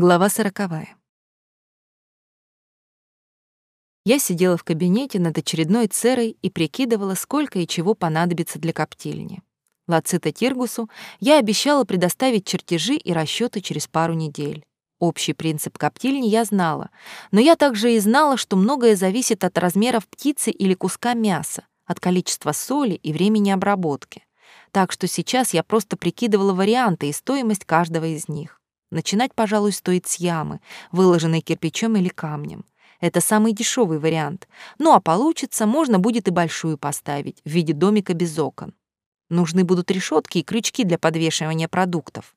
Глава сороковая. Я сидела в кабинете над очередной церой и прикидывала, сколько и чего понадобится для коптильни. Лацита Тиргусу я обещала предоставить чертежи и расчеты через пару недель. Общий принцип коптильни я знала, но я также и знала, что многое зависит от размеров птицы или куска мяса, от количества соли и времени обработки. Так что сейчас я просто прикидывала варианты и стоимость каждого из них. Начинать, пожалуй, стоит с ямы, выложенной кирпичом или камнем. Это самый дешевый вариант. Ну а получится, можно будет и большую поставить в виде домика без окон. Нужны будут решетки и крючки для подвешивания продуктов.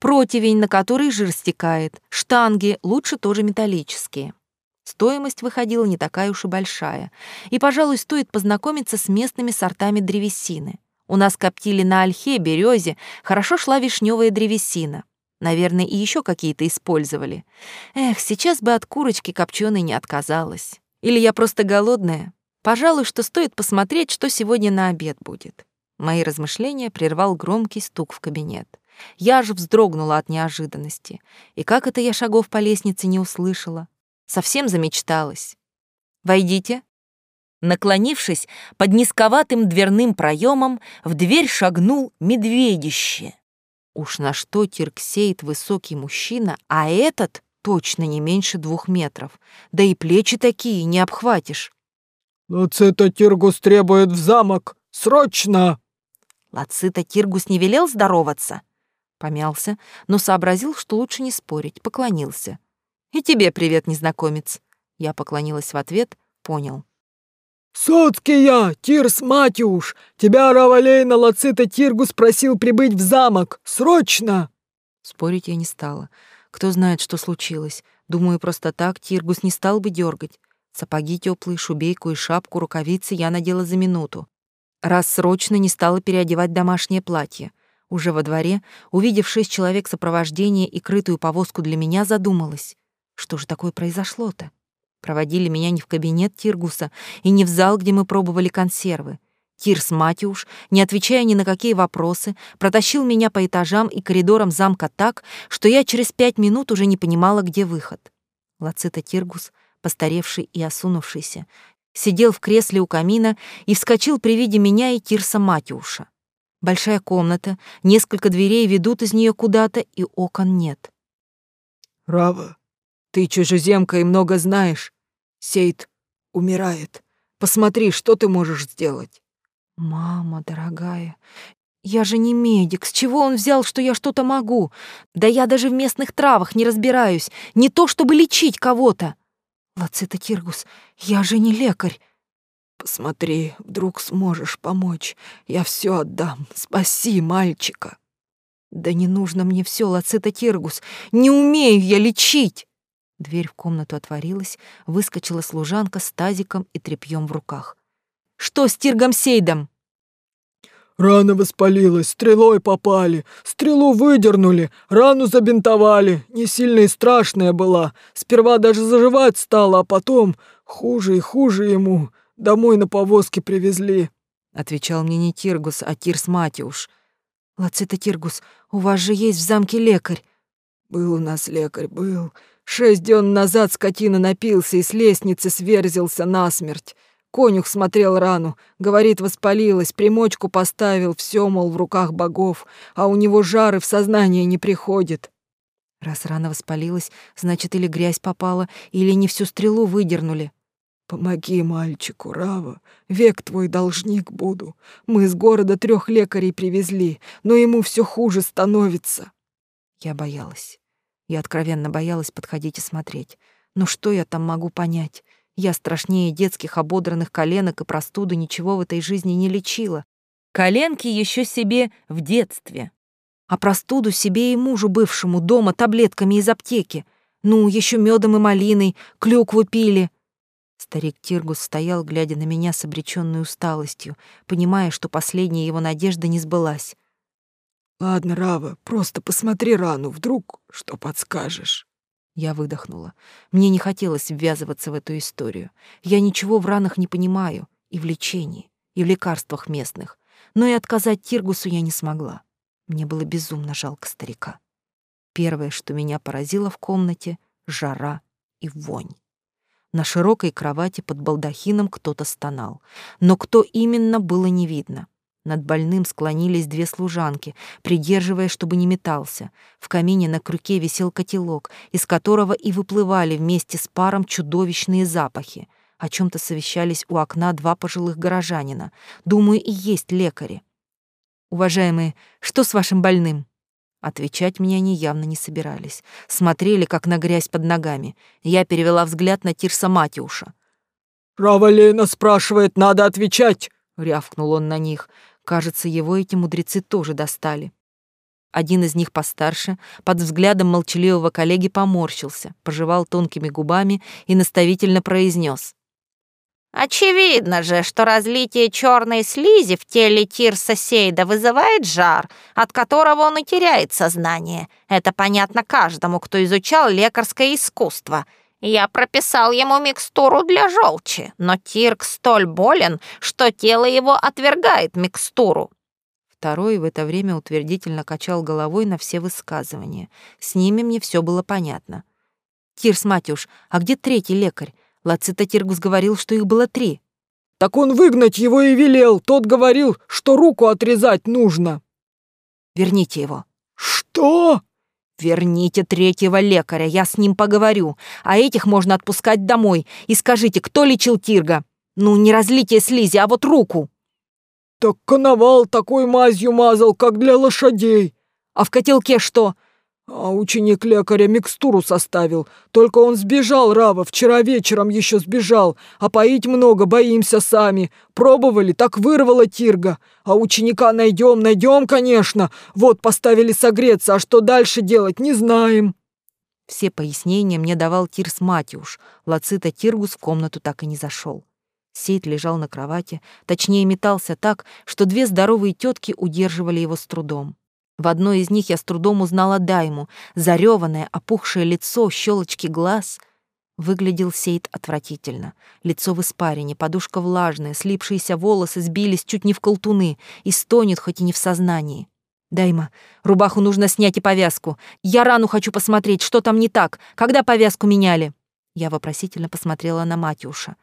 Противень, на который жир стекает, штанги, лучше тоже металлические. Стоимость выходила не такая уж и большая. И, пожалуй, стоит познакомиться с местными сортами древесины. У нас коптили на ольхе, березе, хорошо шла вишневая древесина. Наверное, и еще какие-то использовали. Эх, сейчас бы от курочки копченой не отказалась. Или я просто голодная? Пожалуй, что стоит посмотреть, что сегодня на обед будет. Мои размышления прервал громкий стук в кабинет. Я же вздрогнула от неожиданности. И как это я шагов по лестнице не услышала? Совсем замечталась. «Войдите». Наклонившись под низковатым дверным проемом, в дверь шагнул медведище. Уж на что Тирксейт высокий мужчина, а этот точно не меньше двух метров. Да и плечи такие, не обхватишь. «Лацита Тиргус требует в замок! Срочно!» Лацита Тиргус не велел здороваться? Помялся, но сообразил, что лучше не спорить, поклонился. «И тебе привет, незнакомец!» Я поклонилась в ответ, понял. «Соцкий я, Тирс Матюш! Тебя Равалейна Лацита Тиргус просил прибыть в замок! Срочно!» Спорить я не стала. Кто знает, что случилось. Думаю, просто так Тиргус не стал бы дергать. Сапоги теплые, шубейку и шапку, рукавицы я надела за минуту. Раз срочно не стала переодевать домашнее платье. Уже во дворе, увидев шесть человек сопровождения и крытую повозку для меня, задумалась. Что же такое произошло-то? Проводили меня не в кабинет Тиргуса и не в зал, где мы пробовали консервы. Тирс Матюш, не отвечая ни на какие вопросы, протащил меня по этажам и коридорам замка так, что я через пять минут уже не понимала, где выход. Лацита Тиргус, постаревший и осунувшийся, сидел в кресле у камина и вскочил при виде меня и Тирса Матюша. Большая комната, несколько дверей ведут из нее куда-то, и окон нет. «Рава, ты чужеземка и много знаешь. Сейд умирает. Посмотри, что ты можешь сделать. Мама дорогая, я же не медик. С чего он взял, что я что-то могу? Да я даже в местных травах не разбираюсь. Не то, чтобы лечить кого-то. Лацита Киргус, я же не лекарь. Посмотри, вдруг сможешь помочь. Я все отдам. Спаси мальчика. Да не нужно мне все, Лацита Киргус. Не умею я лечить. Дверь в комнату отворилась, выскочила служанка с тазиком и тряпьем в руках. «Что с Тиргом Сейдом?» «Рана воспалилась, стрелой попали, стрелу выдернули, рану забинтовали, не сильно и страшная была. Сперва даже заживать стало, а потом хуже и хуже ему. Домой на повозке привезли», — отвечал мне не Тиргус, а Тирс Матиуш. «Лацита Тиргус, у вас же есть в замке лекарь». «Был у нас лекарь, был. Шесть дён назад скотина напился и с лестницы сверзился насмерть. Конюх смотрел рану, говорит, воспалилась, примочку поставил, все, мол, в руках богов, а у него жары в сознание не приходит. Раз рана воспалилась, значит, или грязь попала, или не всю стрелу выдернули. Помоги мальчику, Рава, век твой должник буду. Мы из города трех лекарей привезли, но ему все хуже становится. Я боялась. Я откровенно боялась подходить и смотреть. Но что я там могу понять? Я страшнее детских ободранных коленок и простуды ничего в этой жизни не лечила. Коленки еще себе в детстве. А простуду себе и мужу бывшему дома таблетками из аптеки. Ну, еще медом и малиной, клюкву пили. Старик Тиргус стоял, глядя на меня с обреченной усталостью, понимая, что последняя его надежда не сбылась. «Ладно, Рава, просто посмотри рану, вдруг что подскажешь». Я выдохнула. Мне не хотелось ввязываться в эту историю. Я ничего в ранах не понимаю, и в лечении, и в лекарствах местных. Но и отказать Тиргусу я не смогла. Мне было безумно жалко старика. Первое, что меня поразило в комнате — жара и вонь. На широкой кровати под балдахином кто-то стонал, но кто именно, было не видно. Над больным склонились две служанки, придерживая, чтобы не метался. В камине на крюке висел котелок, из которого и выплывали вместе с паром чудовищные запахи. О чем то совещались у окна два пожилых горожанина. Думаю, и есть лекари. «Уважаемые, что с вашим больным?» Отвечать мне они явно не собирались. Смотрели, как на грязь под ногами. Я перевела взгляд на Тирса Матиуша. «Равалена спрашивает, надо отвечать!» — рявкнул он на них. Кажется, его эти мудрецы тоже достали. Один из них постарше, под взглядом молчаливого коллеги поморщился, пожевал тонкими губами и наставительно произнес: Очевидно же, что разлитие черной слизи в теле Тирса Сейда вызывает жар, от которого он и теряет сознание. Это понятно каждому, кто изучал лекарское искусство. Я прописал ему микстуру для желчи, но Тирк столь болен, что тело его отвергает микстуру. Второй в это время утвердительно качал головой на все высказывания. С ними мне все было понятно. «Тирс, Матюш, а где третий лекарь? Лацита Тиргус говорил, что их было три. Так он выгнать его и велел. Тот говорил, что руку отрезать нужно. Верните его. Что? Верните третьего лекаря, я с ним поговорю. А этих можно отпускать домой. И скажите, кто лечил Тирга? Ну, не разлитие слизи, а вот руку. Так коновал такой мазью мазал, как для лошадей. А в котелке что? А ученик лекаря микстуру составил. Только он сбежал, Рава, вчера вечером еще сбежал. А поить много, боимся сами. Пробовали, так вырвало Тирга. А ученика найдем, найдем, конечно. Вот поставили согреться, а что дальше делать, не знаем. Все пояснения мне давал Тирс Матиуш. Лацита Тиргус в комнату так и не зашел. Сейт лежал на кровати, точнее метался так, что две здоровые тетки удерживали его с трудом. В одной из них я с трудом узнала Дайму. Зареванное, опухшее лицо, щелочки глаз. Выглядел Сейд отвратительно. Лицо в испарине, подушка влажная, слипшиеся волосы сбились чуть не в колтуны и стонет, хоть и не в сознании. «Дайма, рубаху нужно снять и повязку. Я рану хочу посмотреть, что там не так. Когда повязку меняли?» Я вопросительно посмотрела на Матюша.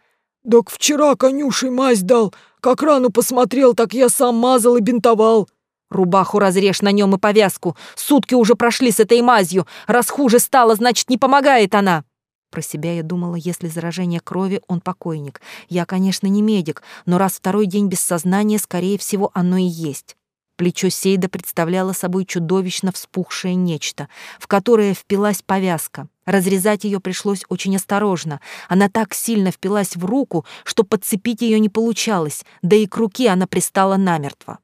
«Так вчера конюшей мазь дал. Как рану посмотрел, так я сам мазал и бинтовал», Рубаху разрежь на нем и повязку. Сутки уже прошли с этой мазью. Раз хуже стало, значит, не помогает она. Про себя я думала, если заражение крови, он покойник. Я, конечно, не медик, но раз второй день без сознания, скорее всего, оно и есть. Плечо Сейда представляло собой чудовищно вспухшее нечто, в которое впилась повязка. Разрезать ее пришлось очень осторожно. Она так сильно впилась в руку, что подцепить ее не получалось, да и к руке она пристала намертво.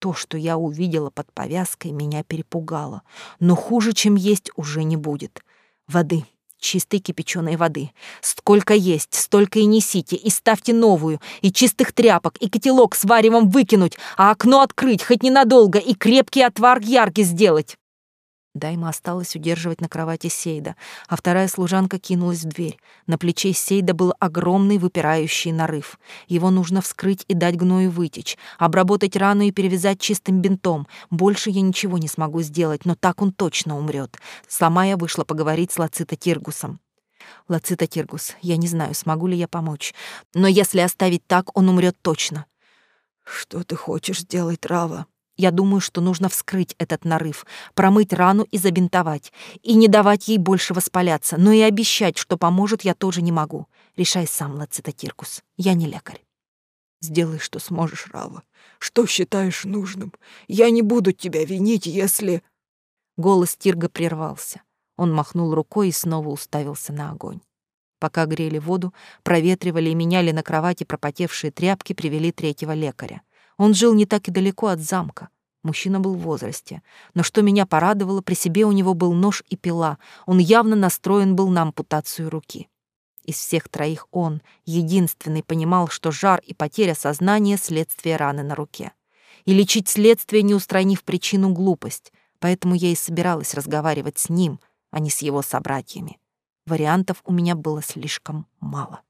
То, что я увидела под повязкой, меня перепугало. Но хуже, чем есть, уже не будет. Воды, чистой кипяченой воды. Сколько есть, столько и несите, и ставьте новую, и чистых тряпок, и котелок с варевом выкинуть, а окно открыть хоть ненадолго, и крепкий отвар яркий сделать. Дайма осталась удерживать на кровати Сейда, а вторая служанка кинулась в дверь. На плече Сейда был огромный выпирающий нарыв. Его нужно вскрыть и дать гною вытечь, обработать рану и перевязать чистым бинтом. Больше я ничего не смогу сделать, но так он точно умрет. Сама я вышла поговорить с Лацита Тиргусом. Лацита Тиргус, я не знаю, смогу ли я помочь, но если оставить так, он умрет точно. Что ты хочешь сделать, Рава? Я думаю, что нужно вскрыть этот нарыв, промыть рану и забинтовать, и не давать ей больше воспаляться, но и обещать, что поможет, я тоже не могу. Решай сам, Лацитотиркус. Я не лекарь. Сделай, что сможешь, Рава. Что считаешь нужным? Я не буду тебя винить, если...» Голос Тирга прервался. Он махнул рукой и снова уставился на огонь. Пока грели воду, проветривали и меняли на кровати пропотевшие тряпки, привели третьего лекаря. Он жил не так и далеко от замка. Мужчина был в возрасте. Но что меня порадовало, при себе у него был нож и пила. Он явно настроен был на ампутацию руки. Из всех троих он, единственный, понимал, что жар и потеря сознания — следствие раны на руке. И лечить следствие, не устранив причину, глупость. Поэтому я и собиралась разговаривать с ним, а не с его собратьями. Вариантов у меня было слишком мало.